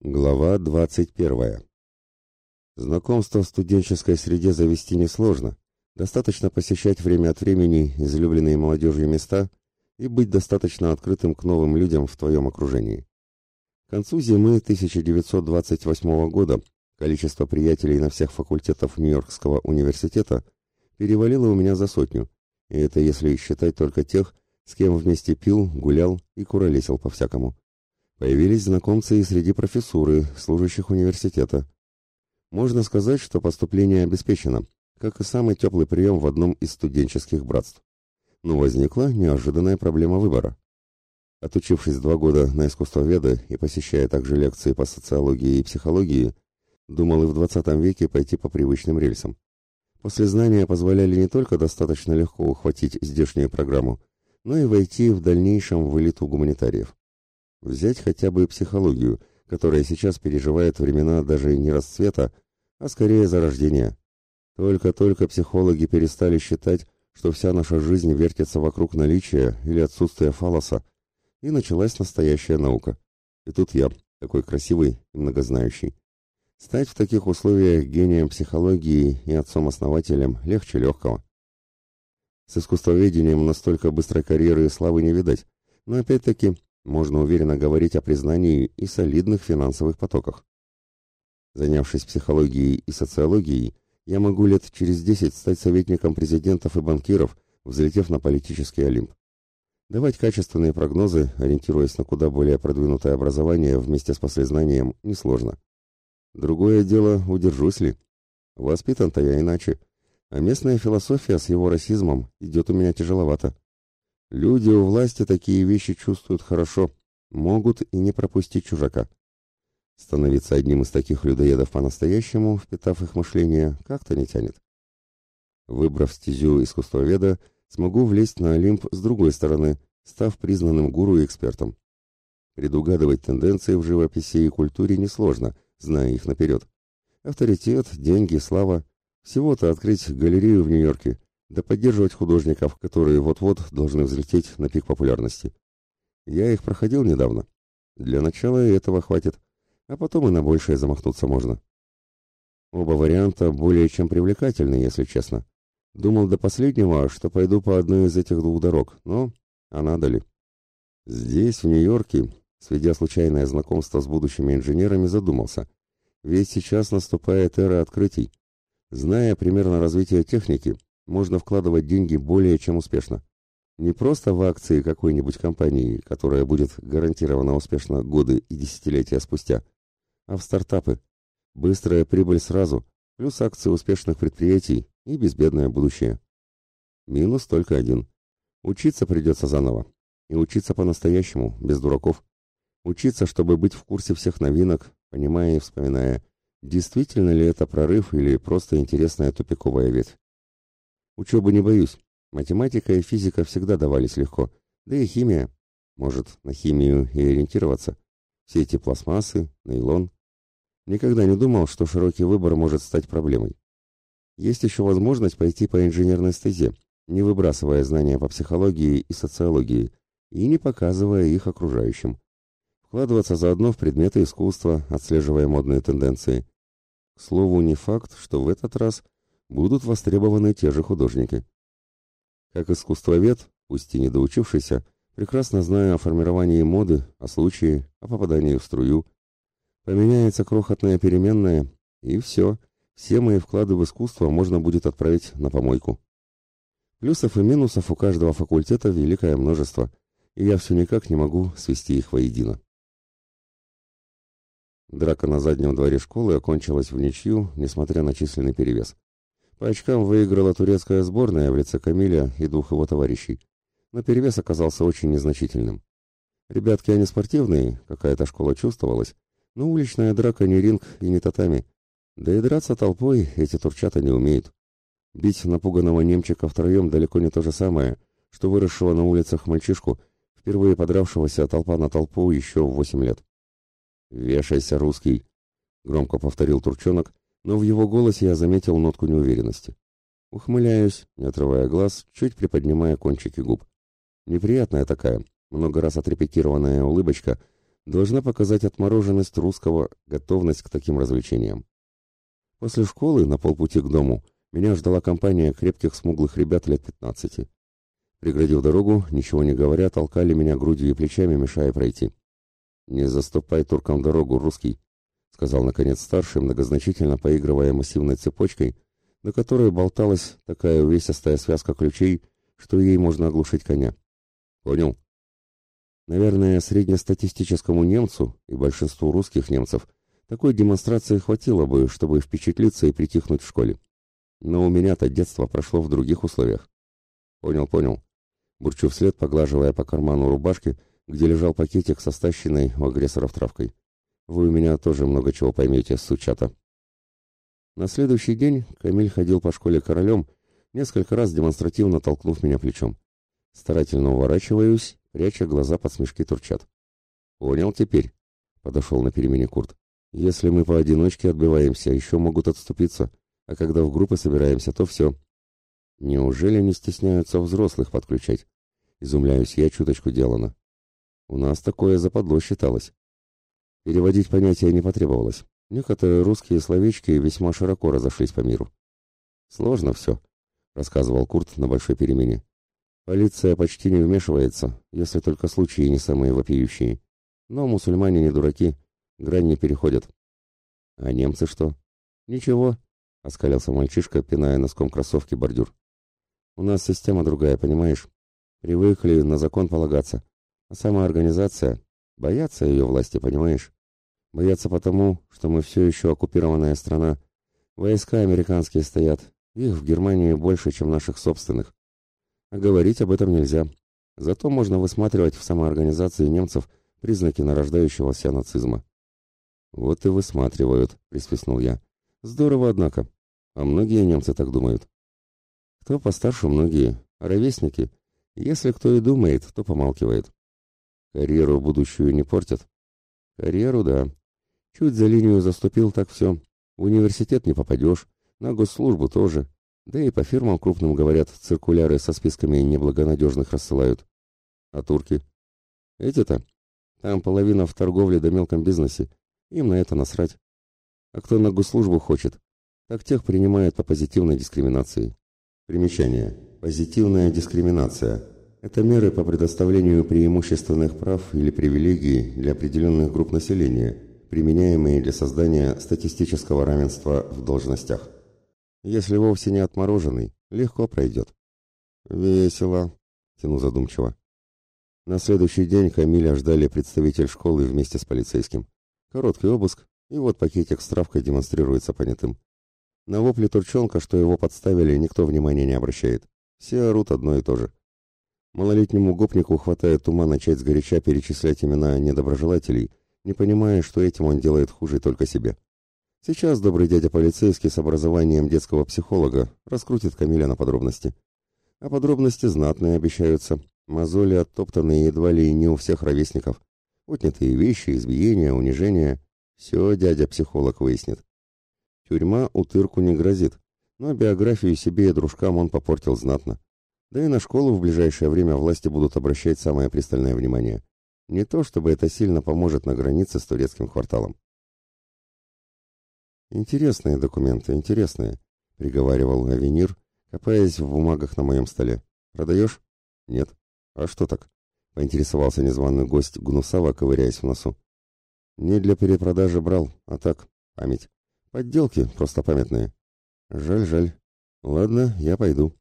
Глава 21. Знакомство в студенческой среде завести несложно. Достаточно посещать время от времени излюбленные молодежью места и быть достаточно открытым к новым людям в твоем окружении. К концу зимы 1928 года количество приятелей на всех факультетах Нью-Йоркского университета перевалило у меня за сотню, и это если считать только тех, с кем вместе пил, гулял и куролесил по-всякому. Появились знакомцы и среди профессуры, служащих университета. Можно сказать, что поступление обеспечено, как и самый теплый прием в одном из студенческих братств. Но возникла неожиданная проблема выбора. Отучившись два года на искусствоведа и посещая также лекции по социологии и психологии, думал и в 20 веке пойти по привычным рельсам. После знания позволяли не только достаточно легко ухватить здешнюю программу, но и войти в дальнейшем в элиту гуманитариев. Взять хотя бы психологию, которая сейчас переживает времена даже не расцвета, а скорее зарождения. Только-только психологи перестали считать, что вся наша жизнь вертится вокруг наличия или отсутствия фалоса, и началась настоящая наука. И тут я, такой красивый и многознающий. Стать в таких условиях гением психологии и отцом-основателем легче легкого. С искусствоведением настолько быстрой карьеры и славы не видать, но опять-таки можно уверенно говорить о признании и солидных финансовых потоках. Занявшись психологией и социологией, я могу лет через 10 стать советником президентов и банкиров, взлетев на политический олимп. Давать качественные прогнозы, ориентируясь на куда более продвинутое образование вместе с послезнанием, несложно. Другое дело, удержусь ли. Воспитан-то я иначе, а местная философия с его расизмом идет у меня тяжеловато. Люди у власти такие вещи чувствуют хорошо, могут и не пропустить чужака. Становиться одним из таких людоедов по-настоящему, впитав их мышление, как-то не тянет. Выбрав стезю искусствоведа, смогу влезть на Олимп с другой стороны, став признанным гуру и экспертом. Предугадывать тенденции в живописи и культуре несложно, зная их наперед. Авторитет, деньги, слава. Всего-то открыть галерею в Нью-Йорке, да поддерживать художников, которые вот-вот должны взлететь на пик популярности. Я их проходил недавно. Для начала этого хватит, а потом и на большее замахнуться можно. Оба варианта более чем привлекательны, если честно. Думал до последнего, что пойду по одной из этих двух дорог, но а надо ли? Здесь, в Нью-Йорке, сведя случайное знакомство с будущими инженерами, задумался. Ведь сейчас наступает эра открытий. Зная примерно развитие техники, можно вкладывать деньги более чем успешно. Не просто в акции какой-нибудь компании, которая будет гарантированно успешна годы и десятилетия спустя, а в стартапы. Быстрая прибыль сразу, плюс акции успешных предприятий и безбедное будущее. Минус только один. Учиться придется заново. И учиться по-настоящему, без дураков. Учиться, чтобы быть в курсе всех новинок, понимая и вспоминая, действительно ли это прорыв или просто интересная тупиковая ветвь. Учебы не боюсь. Математика и физика всегда давались легко. Да и химия. Может, на химию и ориентироваться. Все эти пластмассы, нейлон. Никогда не думал, что широкий выбор может стать проблемой. Есть еще возможность пойти по инженерной стезе, не выбрасывая знания по психологии и социологии, и не показывая их окружающим. Вкладываться заодно в предметы искусства, отслеживая модные тенденции. К слову, не факт, что в этот раз – будут востребованы те же художники. Как искусствовед, пусть и недоучившийся, прекрасно знаю о формировании моды, о случае, о попадании в струю. Поменяется крохотная переменная, и все, все мои вклады в искусство можно будет отправить на помойку. Плюсов и минусов у каждого факультета великое множество, и я все никак не могу свести их воедино. Драка на заднем дворе школы окончилась в ничью, несмотря на численный перевес. По очкам выиграла турецкая сборная в лице Камиля и двух его товарищей, но перевес оказался очень незначительным. Ребятки они спортивные, какая-то школа чувствовалась, но уличная драка не ринг и не татами. Да и драться толпой эти турчата не умеют. Бить напуганного немчика втроем далеко не то же самое, что выросшего на улицах мальчишку, впервые подравшегося толпа на толпу еще в восемь лет. «Вешайся, русский!» — громко повторил турчонок, но в его голосе я заметил нотку неуверенности. Ухмыляюсь, не отрывая глаз, чуть приподнимая кончики губ. Неприятная такая, много раз отрепетированная улыбочка, должна показать отмороженность русского, готовность к таким развлечениям. После школы, на полпути к дому, меня ждала компания крепких смуглых ребят лет пятнадцати. Преградив дорогу, ничего не говоря, толкали меня грудью и плечами, мешая пройти. «Не заступай туркам дорогу, русский», — сказал, наконец, старший, многозначительно поигрывая массивной цепочкой, на которой болталась такая увесистая связка ключей, что ей можно оглушить коня. «Понял?» Наверное, среднестатистическому немцу и большинству русских немцев такой демонстрации хватило бы, чтобы впечатлиться и притихнуть в школе. Но у меня-то детство прошло в других условиях. Понял, понял. Бурчу вслед, поглаживая по карману рубашки, где лежал пакетик со стащенной у агрессоров травкой. Вы у меня тоже много чего поймете, сучата. На следующий день Камиль ходил по школе королем, несколько раз демонстративно толкнув меня плечом. Старательно уворачиваюсь, пряча глаза под смешки турчат. «Понял теперь», — подошел на перемене Курт. «Если мы поодиночке отбиваемся, еще могут отступиться, а когда в группы собираемся, то все. Неужели не стесняются взрослых подключать? Изумляюсь я чуточку делано. У нас такое западло считалось. Переводить понятия не потребовалось. Некоторые русские словечки весьма широко разошлись по миру. Сложно все, рассказывал Курт на большой перемене. Полиция почти не вмешивается, если только случаи не самые вопиющие. Но мусульмане не дураки, грань не переходят. А немцы что? Ничего, оскалился мальчишка, пиная носком кроссовки бордюр. У нас система другая, понимаешь? Привыкли на закон полагаться. А сама организация... Боятся ее власти, понимаешь? Боятся потому, что мы все еще оккупированная страна. Войска американские стоят. Их в Германии больше, чем наших собственных. А говорить об этом нельзя. Зато можно высматривать в самоорганизации немцев признаки нарождающегося нацизма. «Вот и высматривают», — присвистнул я. «Здорово, однако. А многие немцы так думают». Кто постарше многие, ровесники, если кто и думает, то помалкивает. Карьеру будущую не портят? Карьеру, да. Чуть за линию заступил, так все. В университет не попадешь, на госслужбу тоже. Да и по фирмам крупным, говорят, циркуляры со списками неблагонадежных рассылают. А турки? Эти-то? Там половина в торговле да мелком бизнесе. Им на это насрать. А кто на госслужбу хочет, так тех принимают по позитивной дискриминации. Примечание. Позитивная дискриминация. Это меры по предоставлению преимущественных прав или привилегий для определенных групп населения, применяемые для создания статистического равенства в должностях. Если вовсе не отмороженный, легко пройдет. Весело, тяну задумчиво. На следующий день Камиля ждали представитель школы вместе с полицейским. Короткий обыск, и вот пакетик с травкой демонстрируется понятым. На вопли Турчонка, что его подставили, никто внимания не обращает. Все орут одно и то же. Малолетнему гопнику хватает ума начать сгоряча перечислять имена недоброжелателей, не понимая, что этим он делает хуже только себе. Сейчас добрый дядя полицейский с образованием детского психолога раскрутит Камиля на подробности. А подробности знатные обещаются. Мозоли оттоптанные едва ли не у всех ровесников. Отнятые вещи, избиения, унижения. Все дядя психолог выяснит. Тюрьма утырку не грозит, но биографию себе и дружкам он попортил знатно. Да и на школу в ближайшее время власти будут обращать самое пристальное внимание. Не то, чтобы это сильно поможет на границе с турецким кварталом. «Интересные документы, интересные», — приговаривал Авенир, копаясь в бумагах на моем столе. «Продаешь?» «Нет». «А что так?» — поинтересовался незваный гость Гнусава, ковыряясь в носу. «Не для перепродажи брал, а так, память». Подделки, просто памятные. Жаль, жаль. Ладно, я пойду.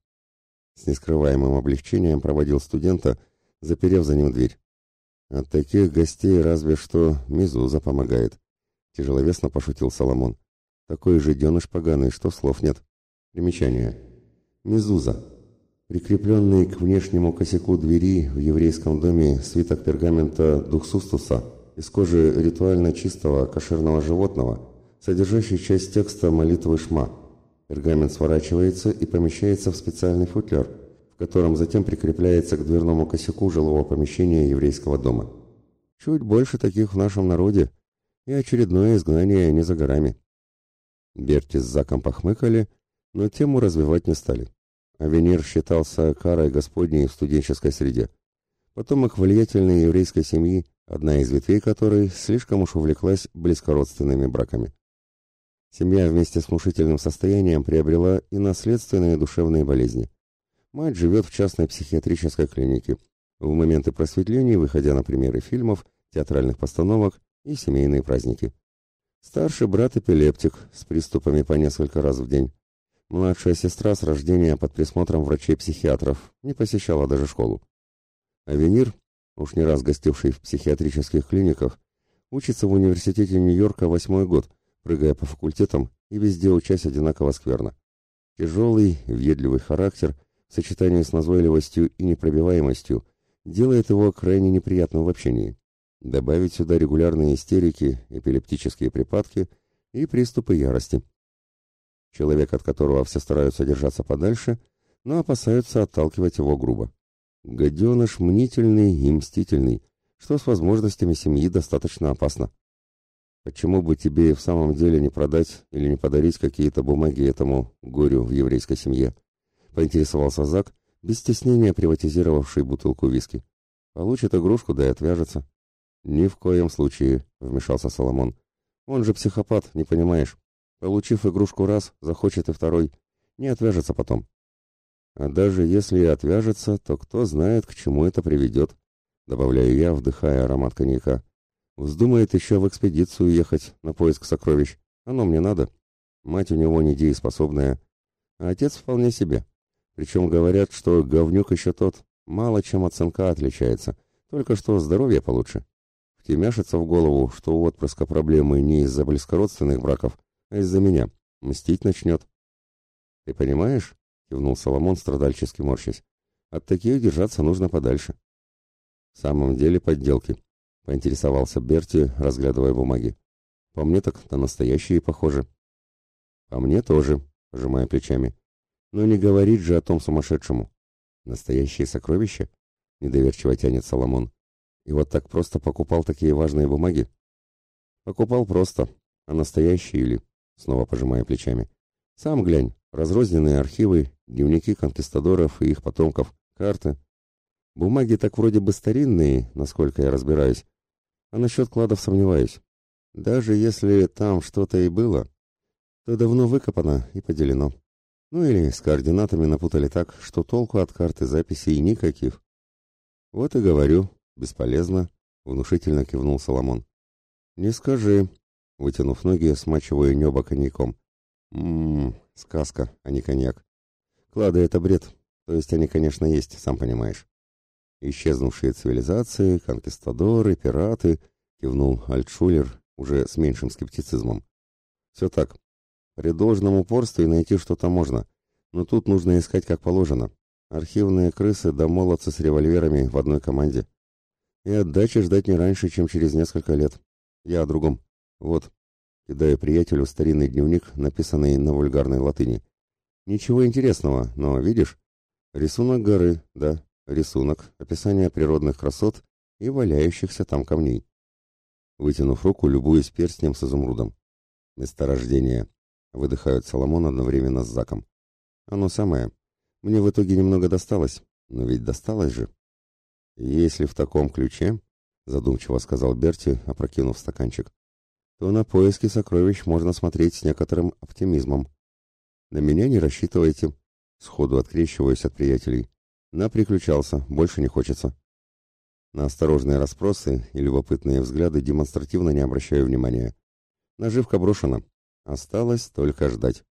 С нескрываемым облегчением проводил студента, заперев за ним дверь. От таких гостей разве что Мизуза помогает. Тяжеловесно пошутил Соломон. Такой же деныш поганый, что слов нет. Примечание. Мизуза. Прикрепленный к внешнему косяку двери в еврейском доме свиток пергамента Духсустуса из кожи ритуально чистого кошерного животного – содержащий часть текста молитвы Шма. Пергамент сворачивается и помещается в специальный футляр, в котором затем прикрепляется к дверному косяку жилого помещения еврейского дома. Чуть больше таких в нашем народе, и очередное изгнание не за горами. Берти с Заком похмыкали, но тему развивать не стали. Авенир считался карой Господней в студенческой среде. Потом их влиятельной еврейской семьи, одна из ветвей которой слишком уж увлеклась близкородственными браками. Семья вместе с внушительным состоянием приобрела и наследственные душевные болезни. Мать живет в частной психиатрической клинике, в моменты просветлений выходя на примеры фильмов, театральных постановок и семейные праздники. Старший брат эпилептик с приступами по несколько раз в день. Младшая сестра с рождения под присмотром врачей-психиатров не посещала даже школу. Авенир, уж не раз гостивший в психиатрических клиниках, учится в университете Нью-Йорка восьмой год, прыгая по факультетам и везде учась одинаково скверно. Тяжелый, въедливый характер в сочетании с назойливостью и непробиваемостью делает его крайне неприятным в общении. Добавить сюда регулярные истерики, эпилептические припадки и приступы ярости. Человек, от которого все стараются держаться подальше, но опасаются отталкивать его грубо. Гаденыш мнительный и мстительный, что с возможностями семьи достаточно опасно. Почему бы тебе в самом деле не продать или не подарить какие-то бумаги этому горю в еврейской семье? Поинтересовался Зак, без стеснения приватизировавший бутылку виски. Получит игрушку, да и отвяжется. Ни в коем случае, вмешался Соломон. Он же психопат, не понимаешь. Получив игрушку раз, захочет и второй. Не отвяжется потом. А даже если и отвяжется, то кто знает, к чему это приведет, добавляю я, вдыхая аромат коньяка. Вздумает еще в экспедицию ехать на поиск сокровищ. Оно мне надо. Мать у него недееспособная, а отец вполне себе. Причем говорят, что говнюк еще тот, мало чем от сынка отличается, только что здоровье получше. Втемяшится в голову, что у отпрыска проблемы не из-за близкородственных браков, а из-за меня. Мстить начнет. «Ты понимаешь?» — кивнул Соломон, страдальчески морщась. «От таких держаться нужно подальше». «В самом деле подделки», — поинтересовался Берти, разглядывая бумаги. «По мне так на настоящие похожи». «По мне тоже», — пожимая плечами. «Но не говорить же о том сумасшедшему». «Настоящие сокровища?» — недоверчиво тянет Соломон. «И вот так просто покупал такие важные бумаги?» «Покупал просто. А настоящие или?» Снова пожимая плечами. «Сам глянь. Разрозненные архивы, дневники конкистадоров и их потомков, карты. Бумаги так вроде бы старинные, насколько я разбираюсь, а насчет кладов сомневаюсь. Даже если там что-то и было, то давно выкопано и поделено. Ну или с координатами напутали так, что толку от карты записей никаких. Вот и говорю, бесполезно, внушительно кивнул Соломон. Не скажи, вытянув ноги, смачивая небо коньяком. Ммм, сказка, а не коньяк. Клады — это бред. То есть они, конечно, есть, сам понимаешь. Исчезнувшие цивилизации, конкистадоры, пираты, кивнул Альтшулер уже с меньшим скептицизмом. Все так. При должном упорстве найти что-то можно, но тут нужно искать как положено. Архивные крысы да молодцы с револьверами в одной команде. И отдачи ждать не раньше, чем через несколько лет. Я о другом. Вот, кидая приятелю старинный дневник, написанный на вульгарной латыни. Ничего интересного, но, видишь, рисунок горы, да, рисунок, описание природных красот и валяющихся там камней. Вытянув руку, любуясь перстнем с изумрудом. Месторождение. Выдыхают Соломон одновременно с Заком. Оно самое. Мне в итоге немного досталось, но ведь досталось же. Если в таком ключе, задумчиво сказал Берти, опрокинув стаканчик, то на поиски сокровищ можно смотреть с некоторым оптимизмом. На меня не рассчитывайте. Сходу открещиваюсь от приятелей. На приключался, больше не хочется. На осторожные расспросы и любопытные взгляды демонстративно не обращаю внимания. Наживка брошена. Осталось только ждать.